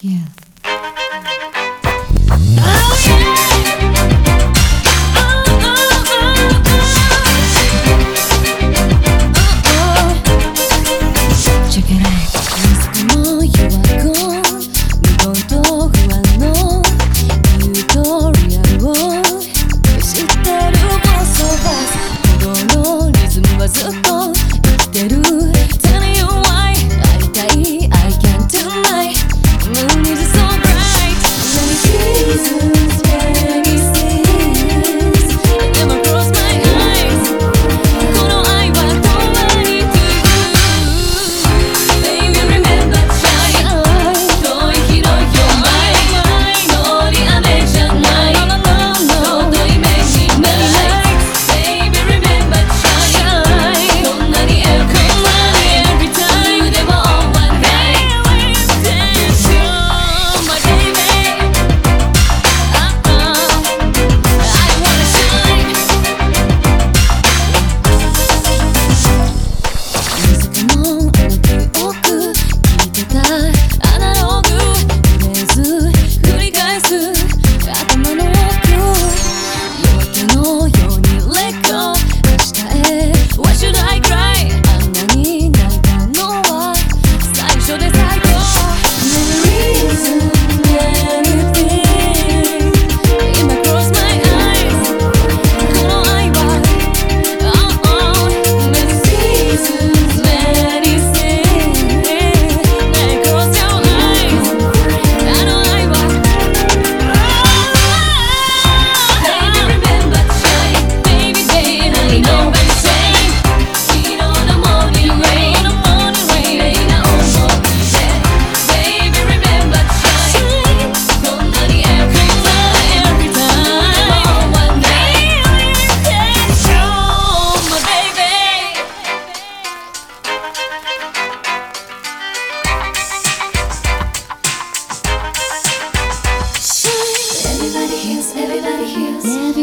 Yeah.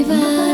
survive.